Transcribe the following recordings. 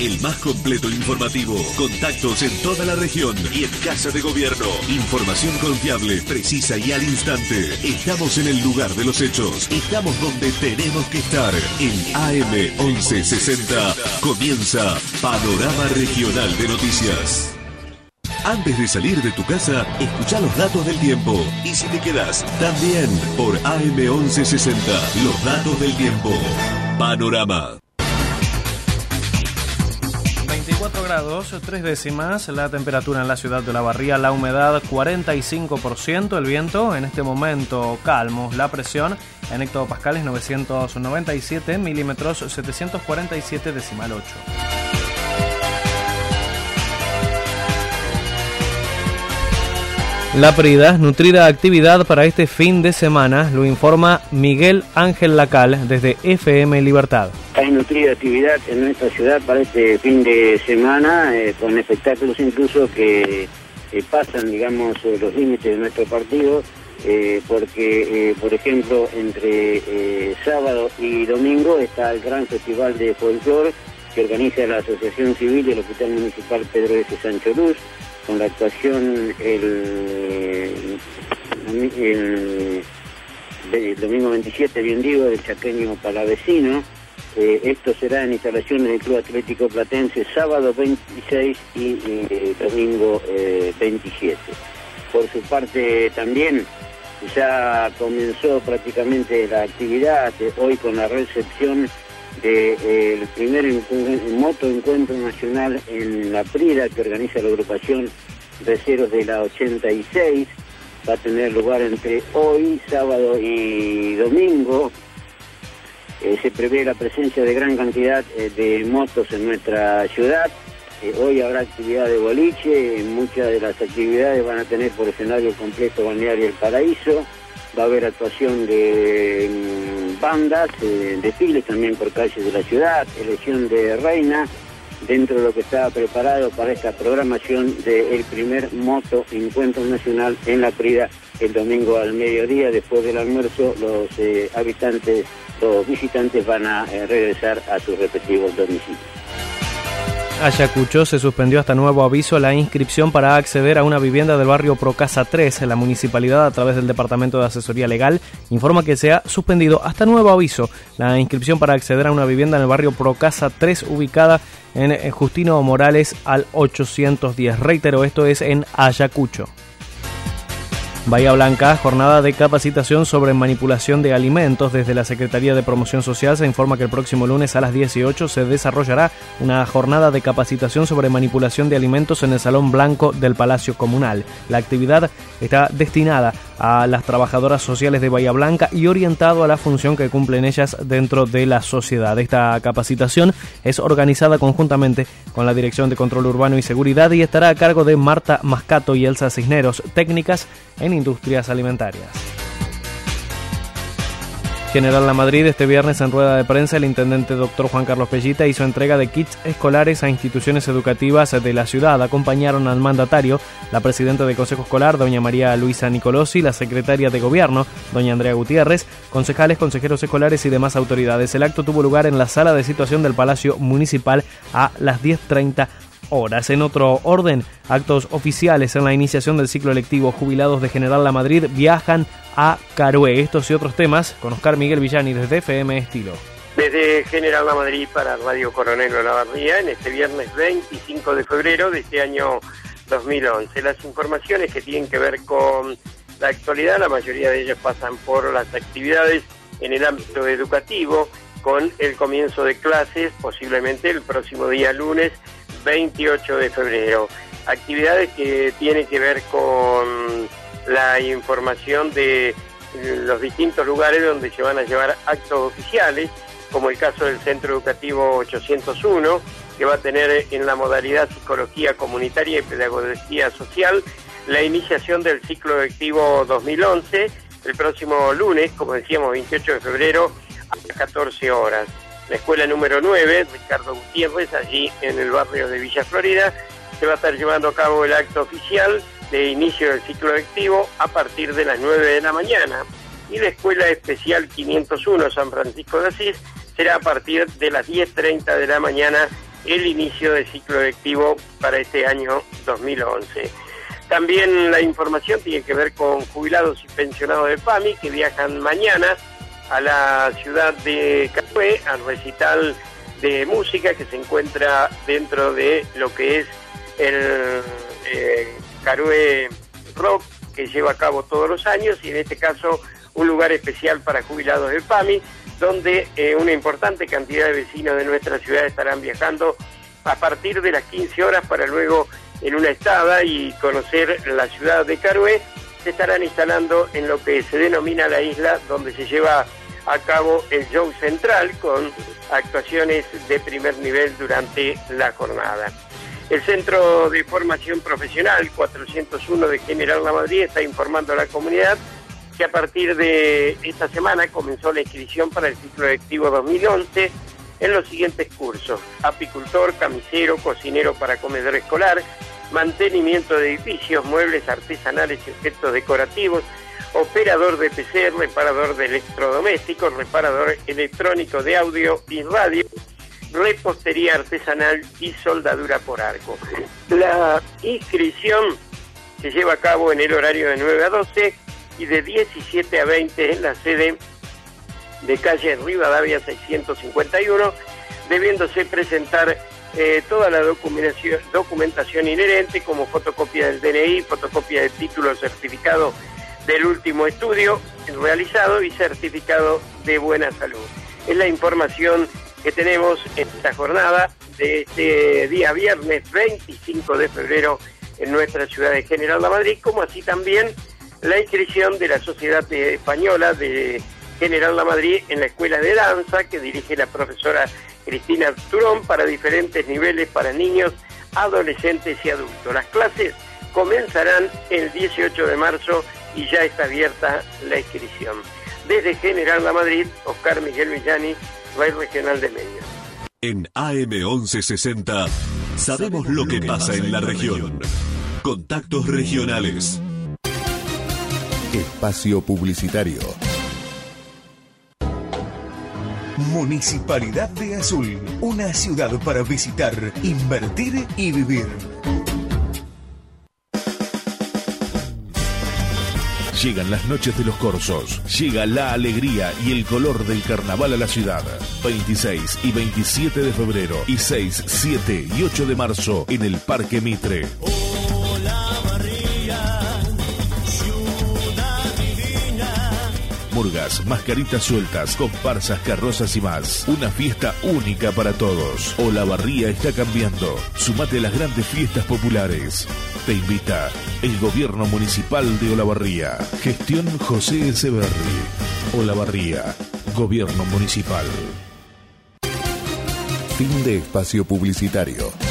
el más completo informativo. Contactos en toda la región y en Casa de Gobierno. Información confiable, precisa y al instante. Estamos en el lugar de los hechos. Estamos donde tenemos que estar. En AM 1160 comienza Panorama Regional de Noticias. Antes de salir de tu casa, escucha los datos del tiempo. Y si te quedas, también por AM1160, los datos del tiempo. Panorama. Grados, 3 décimas, la temperatura en la ciudad de La Barría, la humedad 45%, el viento en este momento calmo, la presión en hectopascales 997 milímetros 747 decimal 8. La Prida, nutrida actividad para este fin de semana, lo informa Miguel Ángel Lacal desde FM Libertad. Hay nutrida actividad en nuestra ciudad para este fin de semana, eh, con espectáculos incluso que eh, pasan, digamos, eh, los límites de nuestro partido, porque, por ejemplo, entre sábado y domingo está el gran festival de folclore que organiza la Asociación Civil del Hospital Municipal Pedro S. Sancho Luz con la actuación el, domingo 27, bien digo, del chaqueño palavecino. Eh, esto será en instalaciones del Club Atlético Platense sábado 26 y domingo 27. Eh, Por su parte también ya comenzó prácticamente la actividad eh, hoy con la recepción del primer moto encuentro nacional en la Prida que organiza la agrupación Receros de la 86. Va a tener lugar entre hoy, sábado y domingo. Eh, se prevé la presencia de gran cantidad eh, de motos en nuestra ciudad. Eh, hoy habrá actividad de boliche, muchas de las actividades van a tener por escenario el complejo balneario El Paraíso va a haber actuación de mm, bandas, desfiles también por calles de la ciudad, elección de reina, dentro de lo que estaba preparado para esta programación del primer moto encuentro nacional en la Prida el domingo al mediodía, después del almuerzo, los habitantes, los visitantes van a eh, regresar a sus respectivos domicilios. Ayacucho se suspendió hasta nuevo aviso la inscripción para acceder a una vivienda del barrio Procasa 3. La municipalidad, a través del Departamento de Asesoría Legal, informa que se ha suspendido hasta nuevo aviso la inscripción para acceder a una vivienda en el barrio Procasa 3, ubicada en Justino Morales al 810. Reitero, esto es en Ayacucho. Bahía Blanca, jornada de capacitación sobre manipulación de alimentos. Desde la Secretaría de Promoción Social se informa que el próximo lunes a las 18 se desarrollará una jornada de capacitación sobre manipulación de alimentos en el Salón Blanco del Palacio Comunal. La actividad está destinada a las trabajadoras sociales de Bahía Blanca y orientado a la función que cumplen ellas dentro de la sociedad. Esta capacitación es organizada conjuntamente con la Dirección de Control Urbano y Seguridad y estará a cargo de Marta Mascato y Elsa Cisneros, técnicas en industrias alimentarias. General La Madrid, este viernes en rueda de prensa, el intendente doctor Juan Carlos Pellita hizo entrega de kits escolares a instituciones educativas de la ciudad. Acompañaron al mandatario la presidenta de Consejo Escolar, doña María Luisa Nicolosi, la secretaria de Gobierno, doña Andrea Gutiérrez, concejales, consejeros escolares y demás autoridades. El acto tuvo lugar en la sala de situación del Palacio Municipal a las 10.30 horas. En otro orden, actos oficiales en la iniciación del ciclo electivo jubilados de General La Madrid viajan a Carué. Estos y otros temas con Oscar Miguel Villani desde FM Estilo. Desde General La Madrid para Radio Coronel Olavarría en este viernes 25 de febrero de este año 2011. Las informaciones que tienen que ver con la actualidad, la mayoría de ellas pasan por las actividades en el ámbito educativo, con el comienzo de clases, posiblemente el próximo día lunes 28 de febrero. Actividades que tienen que ver con la información de los distintos lugares donde se van a llevar actos oficiales, como el caso del Centro Educativo 801, que va a tener en la modalidad Psicología Comunitaria y Pedagogía Social la iniciación del ciclo lectivo 2011 el próximo lunes, como decíamos, 28 de febrero, a las 14 horas la escuela número 9, Ricardo Gutiérrez, allí en el barrio de Villa Florida. Se va a estar llevando a cabo el acto oficial de inicio del ciclo lectivo a partir de las 9 de la mañana. Y la escuela especial 501 San Francisco de Asís será a partir de las 10.30 de la mañana el inicio del ciclo lectivo para este año 2011. También la información tiene que ver con jubilados y pensionados de PAMI que viajan mañana a la ciudad de Carué al recital de música que se encuentra dentro de lo que es el eh, Carué Rock que lleva a cabo todos los años y en este caso un lugar especial para jubilados del PAMI, donde eh, una importante cantidad de vecinos de nuestra ciudad estarán viajando a partir de las 15 horas para luego en una estada y conocer la ciudad de Carué, se estarán instalando en lo que se denomina la isla donde se lleva a cabo el show central con actuaciones de primer nivel durante la jornada. El Centro de Formación Profesional 401 de General La Madrid está informando a la comunidad que a partir de esta semana comenzó la inscripción para el ciclo lectivo 2011 en los siguientes cursos. Apicultor, camisero, cocinero para comedor escolar, mantenimiento de edificios, muebles artesanales y objetos decorativos, operador de PC, reparador de electrodomésticos, reparador electrónico de audio y radio, repostería artesanal y soldadura por arco. La inscripción se lleva a cabo en el horario de 9 a 12 y de 17 a 20 en la sede de calle Rivadavia 651, debiéndose presentar eh, toda la documentación, documentación inherente como fotocopia del DNI, fotocopia del título certificado del último estudio realizado y certificado de buena salud. Es la información que tenemos en esta jornada de este día viernes 25 de febrero en nuestra ciudad de General La Madrid, como así también la inscripción de la Sociedad Española de General La Madrid en la Escuela de Danza que dirige la profesora Cristina Turón para diferentes niveles para niños, adolescentes y adultos. Las clases comenzarán el 18 de marzo y ya está abierta la inscripción. Desde General La Madrid, Oscar Miguel Villani, Red Regional de Medios. En AM1160 sabemos lo que pasa en la región. Contactos regionales. Espacio Publicitario. Municipalidad de Azul, una ciudad para visitar, invertir y vivir. Llegan las noches de los corsos, llega la alegría y el color del carnaval a la ciudad. 26 y 27 de febrero y 6, 7 y 8 de marzo en el Parque Mitre. Murgas, mascaritas sueltas, comparsas, carrozas y más. Una fiesta única para todos. Olavarría está cambiando. Sumate a las grandes fiestas populares. Te invita el Gobierno Municipal de Olavarría. Gestión José Echeverri. Olavarría. Gobierno Municipal. Fin de espacio publicitario.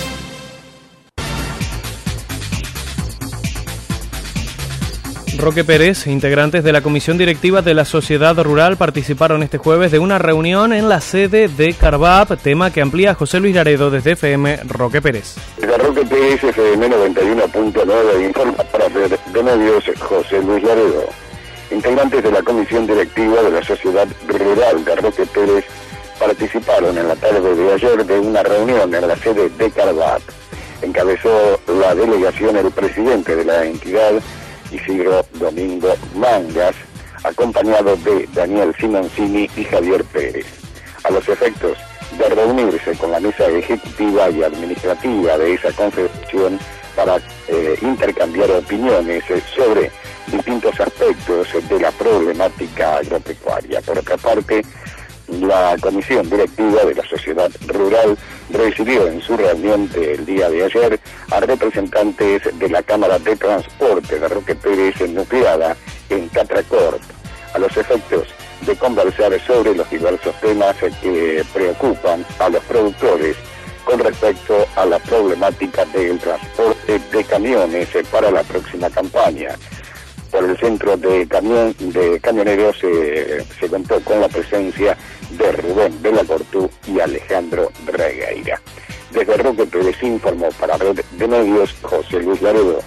Roque Pérez, integrantes de la comisión directiva de la Sociedad Rural, participaron este jueves de una reunión en la sede de Carvap, tema que amplía José Luis Laredo desde FM Roque Pérez. Roque Pérez, FM 91.9, informa para de José Luis Laredo. Integrantes de la comisión directiva de la Sociedad Rural de Roque Pérez participaron en la tarde de ayer de una reunión en la sede de Carvap. Encabezó la delegación el presidente de la entidad, Isidro Domingo Mangas, acompañado de Daniel Simoncini y Javier Pérez. A los efectos de reunirse con la mesa ejecutiva y administrativa de esa confederación para eh, intercambiar opiniones eh, sobre distintos aspectos de la problemática agropecuaria. Por otra parte, la comisión directiva de la sociedad rural recibió en su reunión del día de ayer a representantes de la Cámara de Transporte de Roque Pérez nucleada en Catracorp, a los efectos de conversar sobre los diversos temas que preocupan a los productores con respecto a la problemática del transporte de camiones para la próxima campaña. Por el centro de camión de camioneros se contó con la presencia de Rubén de la Cortú y Alejandro Regueira. Desde Roque Pérez informó para Red de Medios José Luis Laredo.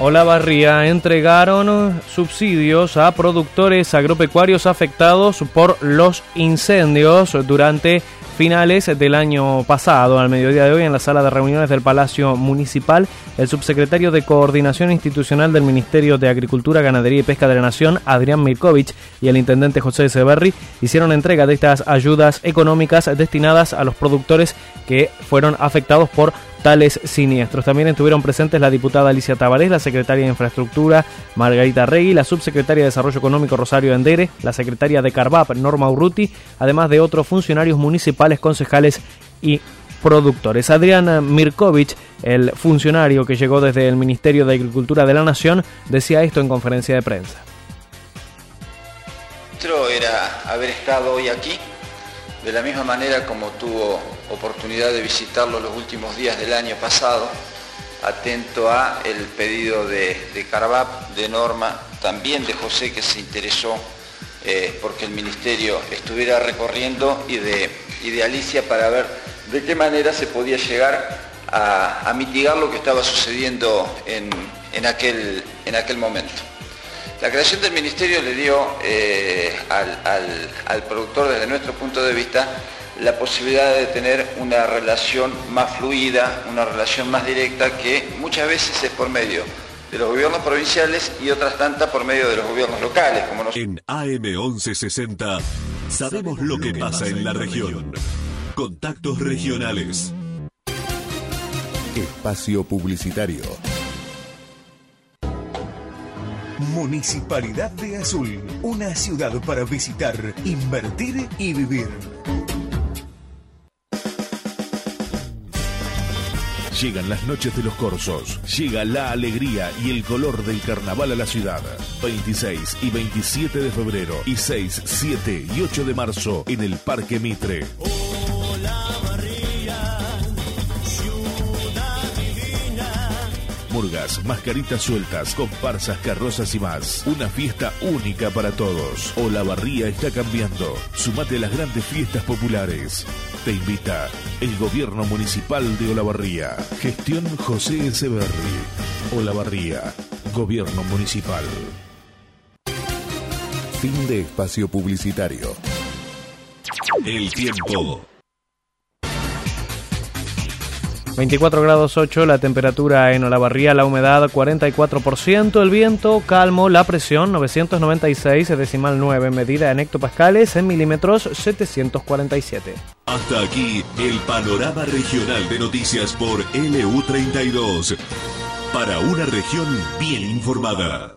Hola Barría entregaron subsidios a productores agropecuarios afectados por los incendios durante finales del año pasado, al mediodía de hoy, en la sala de reuniones del Palacio Municipal, el subsecretario de Coordinación Institucional del Ministerio de Agricultura, Ganadería y Pesca de la Nación, Adrián Mirkovich, y el intendente José Seberri hicieron entrega de estas ayudas económicas destinadas a los productores que fueron afectados por tales siniestros. También estuvieron presentes la diputada Alicia Tabarés, la secretaria de Infraestructura Margarita Regui, la subsecretaria de Desarrollo Económico Rosario Endere, la secretaria de Carvap Norma Urruti, además de otros funcionarios municipales, concejales y productores. Adrián Mirkovich, el funcionario que llegó desde el Ministerio de Agricultura de la Nación, decía esto en conferencia de prensa. Era haber estado hoy aquí de la misma manera como tuvo oportunidad de visitarlo los últimos días del año pasado, atento a el pedido de, de de Norma, también de José que se interesó eh, porque el Ministerio estuviera recorriendo y de, de, Alicia para ver de qué manera se podía llegar a, mitigar lo que estaba sucediendo en, aquel, en aquel momento. La creación del ministerio le dio eh, al, productor, desde nuestro punto de vista, la posibilidad de tener una relación más fluida, una relación más directa que muchas veces es por medio de los gobiernos provinciales y otras tantas por medio de los gobiernos locales. Como En AM1160 sabemos lo que pasa en la región. Contactos regionales. Espacio Publicitario. Municipalidad de Azul, una ciudad para visitar, invertir y vivir. Llegan las noches de los corsos, llega la alegría y el color del carnaval a la ciudad. 26 y 27 de febrero y 6, 7 y 8 de marzo en el Parque Mitre. Murgas, mascaritas sueltas, comparsas, carrozas y más. Una fiesta única para todos. Olavarría está cambiando. Sumate a las grandes fiestas populares. Te invita el Gobierno Municipal de Olavarría. Gestión José Echeverri. Olavarría. Gobierno Municipal. Fin de espacio publicitario. El tiempo. 24 grados 8 la temperatura en Olavarría, la humedad 44%, el viento calmo, la presión 996 decimal 9, medida en hectopascales en milímetros 747. Hasta aquí el panorama regional de noticias por LU32. Para una región bien informada.